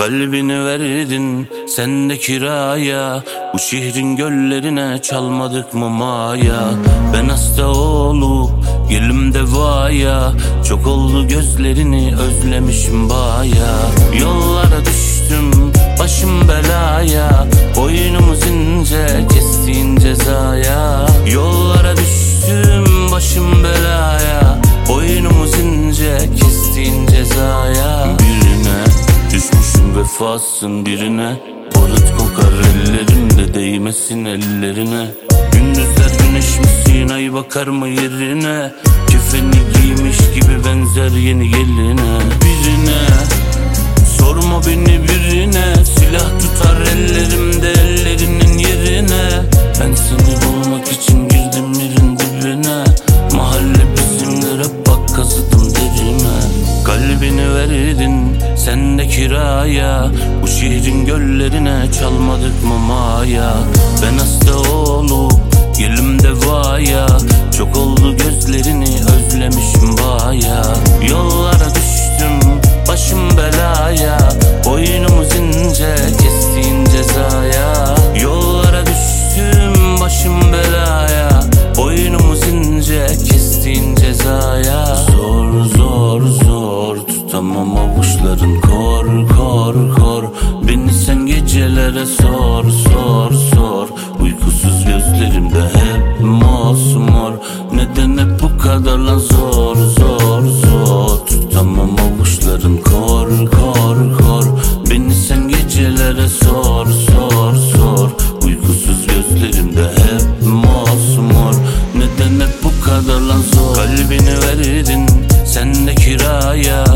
Kalbini verdin sen de kiraya Bu şehrin göllerine çalmadık mı maya? Ben hasta olup gelimde vaya Çok oldu gözlerini özlemişim baya. Yollara düşmüşüm vefasın birine. Barut kokar ellerimde değmesin ellerine. Gündüzler güneş misin ay bakar mı yerine? Kefeni giymiş gibi benzer yeni geline. Birine Sorma beni birine. Silah tutar ellerimde sen de kiraya Bu şehrin göllerine çalmadık mı maya zor tutamam avuçların kor kor kor. Beni sen gecelere sor sor sor. Uykusuz gözlerimde hep mosmor Neden hep bu kadar lan zor zor zor? Tutamam avuçların kor kor kor. Beni sen gecelere sor sor sor. Uykusuz gözlerimde hep mosmor Neden hep bu kadar lan zor? Kalbini verdin sen de kiraya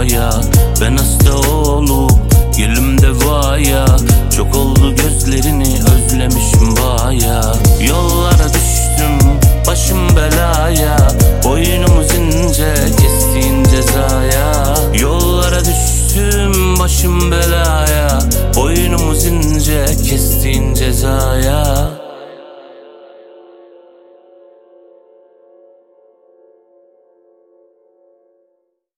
mı maya Ben hasta olup gelimde vaya. Çok oldu gözlerini özlemişim baya Yollara düştüm başım belaya. Boynumuz ince kestiğin cezaya. Yollara düştüm başım belaya. Boynumuz ince kestiğin cezaya